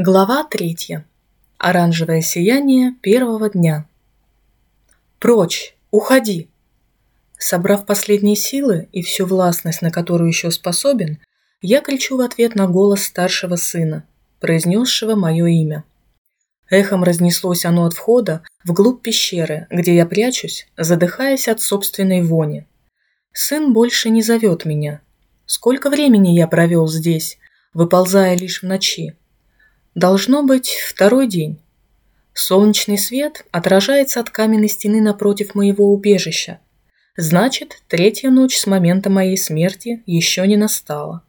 Глава третья. Оранжевое сияние первого дня. «Прочь! Уходи!» Собрав последние силы и всю властность, на которую еще способен, я кричу в ответ на голос старшего сына, произнесшего мое имя. Эхом разнеслось оно от входа вглубь пещеры, где я прячусь, задыхаясь от собственной вони. Сын больше не зовет меня. Сколько времени я провел здесь, выползая лишь в ночи, Должно быть второй день. Солнечный свет отражается от каменной стены напротив моего убежища. Значит, третья ночь с момента моей смерти еще не настала.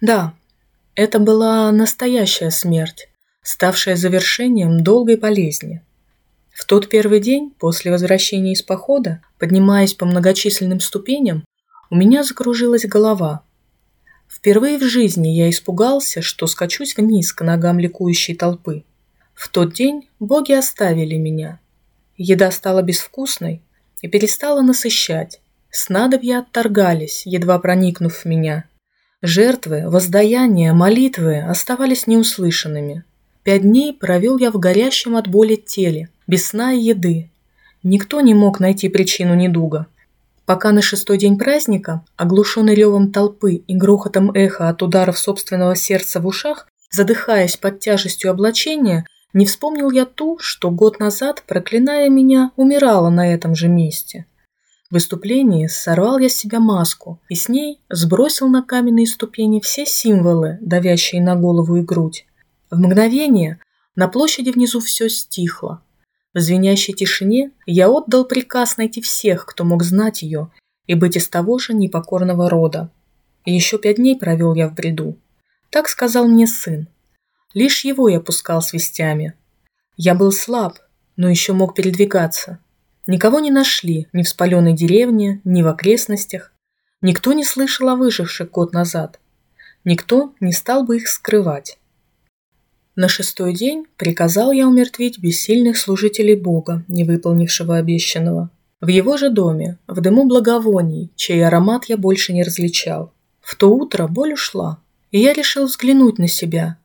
Да, это была настоящая смерть, ставшая завершением долгой болезни. В тот первый день, после возвращения из похода, поднимаясь по многочисленным ступеням, у меня закружилась голова – Впервые в жизни я испугался, что скачусь вниз к ногам ликующей толпы. В тот день боги оставили меня. Еда стала безвкусной и перестала насыщать. Снадобья отторгались, едва проникнув в меня. Жертвы, воздаяния, молитвы оставались неуслышанными. Пять дней провел я в горящем от боли теле, без сна и еды. Никто не мог найти причину недуга пока на шестой день праздника, оглушенный ревом толпы и грохотом эха от ударов собственного сердца в ушах, задыхаясь под тяжестью облачения, не вспомнил я ту, что год назад, проклиная меня, умирала на этом же месте. В выступлении сорвал я с себя маску и с ней сбросил на каменные ступени все символы, давящие на голову и грудь. В мгновение на площади внизу все стихло, в звенящей тишине я отдал приказ найти всех, кто мог знать ее, и быть из того же непокорного рода. Еще пять дней провел я в бреду. Так сказал мне сын. Лишь его я пускал с вестями. Я был слаб, но еще мог передвигаться. Никого не нашли ни в спаленной деревне, ни в окрестностях. Никто не слышал о выживших год назад. Никто не стал бы их скрывать. На шестой день приказал я умертвить бессильных служителей Бога, не выполнившего обещанного. В его же доме, в дыму благовоний, чей аромат я больше не различал. В то утро боль ушла, и я решил взглянуть на себя.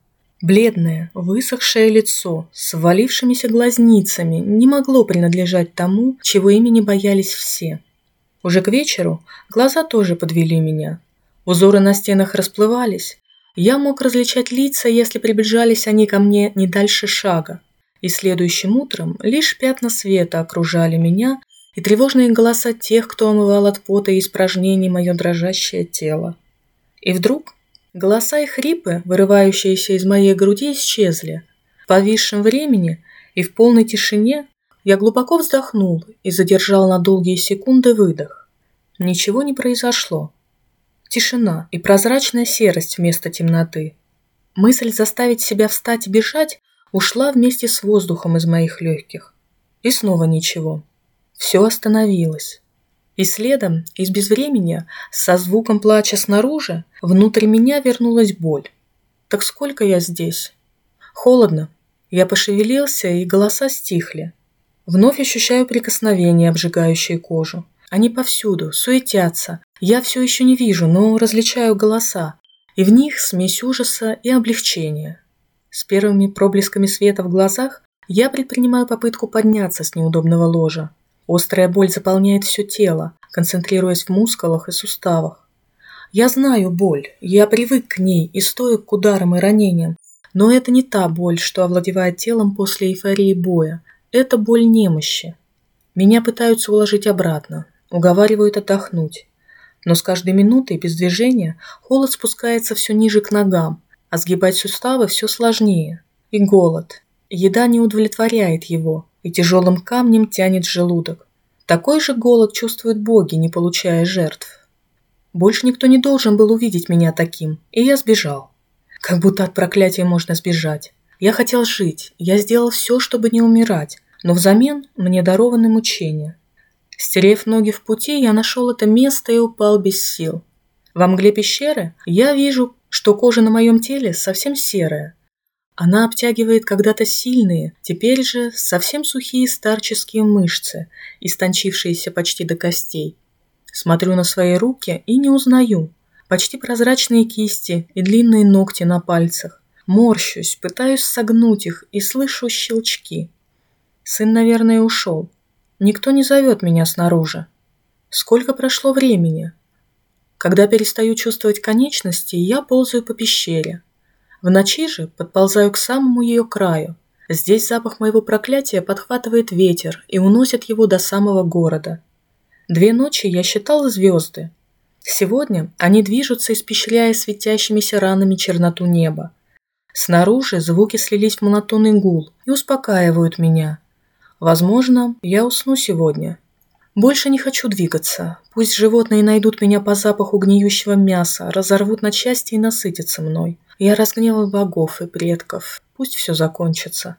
Бледное, высохшее лицо с валившимися глазницами не могло принадлежать тому, чего имени боялись все. Уже к вечеру глаза тоже подвели меня. Узоры на стенах расплывались, я мог различать лица, если приближались они ко мне не дальше шага. И следующим утром лишь пятна света окружали меня и тревожные голоса тех, кто омывал от пота и испражнений мое дрожащее тело. И вдруг голоса и хрипы, вырывающиеся из моей груди, исчезли. В повисшем времени и в полной тишине я глубоко вздохнул и задержал на долгие секунды выдох. Ничего не произошло. Тишина и прозрачная серость вместо темноты. Мысль заставить себя встать и бежать ушла вместе с воздухом из моих легких. И снова ничего. Все остановилось. И следом, из безвремени, со звуком плача снаружи, внутрь меня вернулась боль. Так сколько я здесь? Холодно. Я пошевелился, и голоса стихли. Вновь ощущаю прикосновения, обжигающие кожу. Они повсюду, суетятся. Я все еще не вижу, но различаю голоса. И в них смесь ужаса и облегчения. С первыми проблесками света в глазах я предпринимаю попытку подняться с неудобного ложа. Острая боль заполняет все тело, концентрируясь в мускулах и суставах. Я знаю боль, я привык к ней и стою к ударам и ранениям, но это не та боль, что овладевает телом после эйфории боя. Это боль немощи. Меня пытаются уложить обратно, уговаривают отдохнуть. Но с каждой минутой без движения холод спускается все ниже к ногам, а сгибать суставы все сложнее. И голод. Еда не удовлетворяет его и тяжелым камнем тянет желудок. Такой же голод чувствуют боги, не получая жертв. Больше никто не должен был увидеть меня таким, и я сбежал. Как будто от проклятия можно сбежать. Я хотел жить, я сделал все, чтобы не умирать, но взамен мне дарованы мучения. Стерев ноги в пути, я нашел это место и упал без сил. Во мгле пещеры я вижу, что кожа на моем теле совсем серая. Она обтягивает когда-то сильные, теперь же совсем сухие старческие мышцы, истончившиеся почти до костей. Смотрю на свои руки и не узнаю. Почти прозрачные кисти и длинные ногти на пальцах. Морщусь, пытаюсь согнуть их и слышу щелчки. Сын, наверное, ушел. Никто не зовет меня снаружи. Сколько прошло времени? Когда перестаю чувствовать конечности, я ползаю по пещере. В ночи же подползаю к самому ее краю. Здесь запах моего проклятия подхватывает ветер и уносит его до самого города. Две ночи я считал звезды. Сегодня они движутся, испещряя светящимися ранами черноту неба. Снаружи звуки слились в монотонный гул и успокаивают меня. Возможно, я усну сегодня. Больше не хочу двигаться. Пусть животные найдут меня по запаху гниющего мяса, разорвут на части и насытятся мной. Я разгневал богов и предков. Пусть все закончится.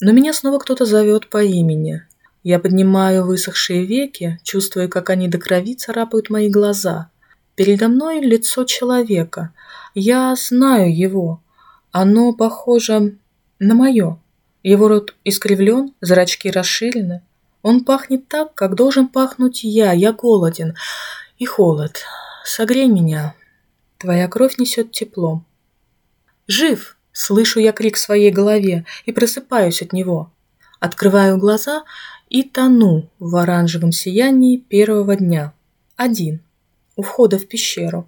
Но меня снова кто-то зовет по имени. Я поднимаю высохшие веки, чувствуя, как они до крови царапают мои глаза. Передо мной лицо человека. Я знаю его. Оно похоже на мое. Его рот искривлен, зрачки расширены. Он пахнет так, как должен пахнуть я. Я голоден. И холод. Согрей меня. Твоя кровь несет тепло. Жив! Слышу я крик в своей голове и просыпаюсь от него. Открываю глаза и тону в оранжевом сиянии первого дня. Один. У входа в пещеру.